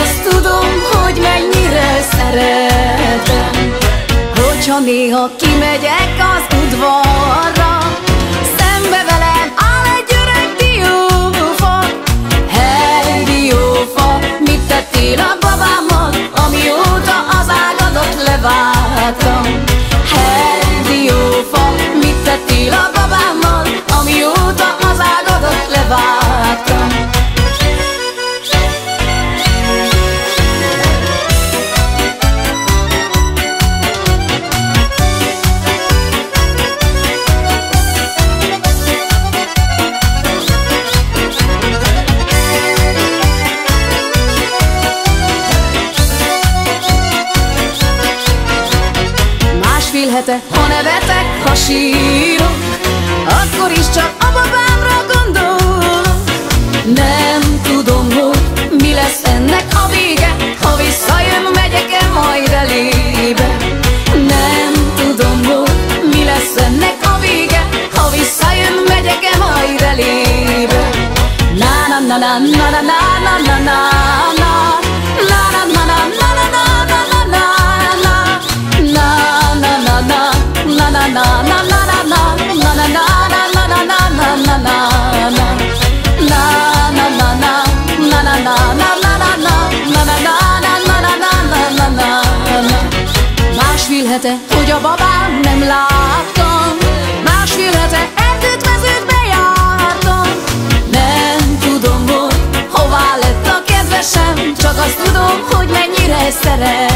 azt tudom, hogy mennyire szeretem. Hogyha néha kimegyek az udvarra Másfél hete, ha nevetek, ha sírok Akkor is csak a babámra gondolok. Nem tudom, hogy mi lesz ennek a vége Ha visszajön, megyek-e majd elébe. Nem tudom, hogy mi lesz ennek a vége Ha visszajön, megyek-e majd elébe. Na na na na na na na na na Na Másfél hete, hogy a babám nem láttam Másfél hete edzőt vezőt bejártam. Nem tudom, hogy hová lett a kedvesem Csak azt tudom, hogy mennyire szeret